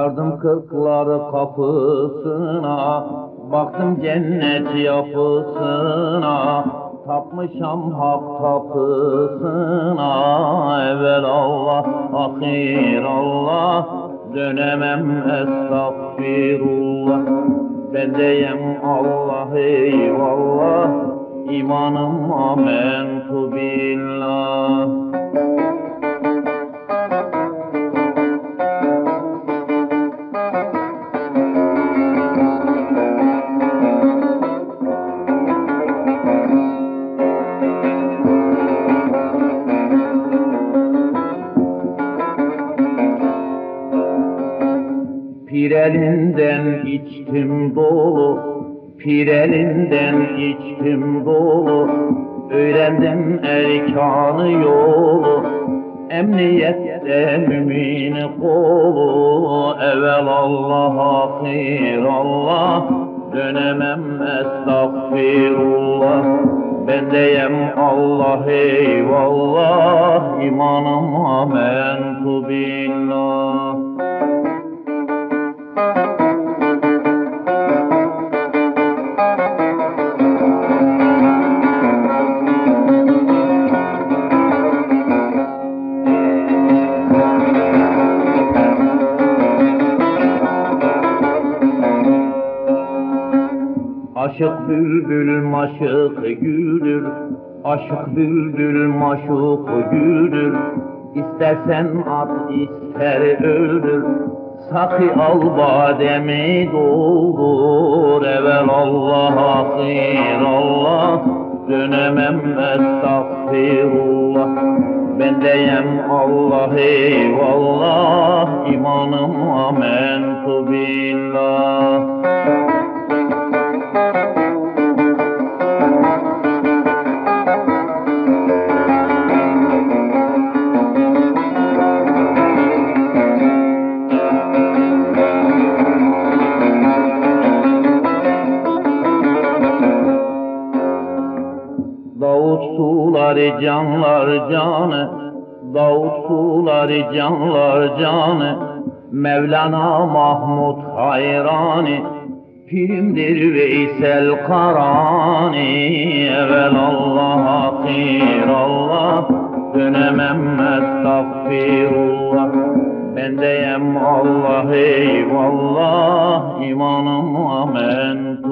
Sakıklar kapısına Baktım cennet yapısına. Tapmışam hak tapısına Evvel Allah, ahir Allah. Dönemem estağfirullah Ben deyem Allah eyvallah. İmanım amentu billah Pirelinden içtim dolu, pirelinden içtim dolu, öğrendim erkanı yolu, emniyette mümin kolu, evvel Allah, ahir Allah, dönemem estağfirullah, ben deyem Allah eyvallah, Aşık bülbül maşık güldür Aşık bülbül maşuk güldür İstersen at ister öldür Sakı al bademi doldur. Evvel Allah ahir Allah Dönemem estağfirullah. Ben deyem Allah eyvallah İmanım amentu billah Suları canlar canı. Davut suları canlar canı. Mevlana Mahmud hayrani Pirimdir Veysel Karani. Evvel Allah ahir Allah Dönemem estağfirullah Ben deyem Allah eyvallah. İmanım amen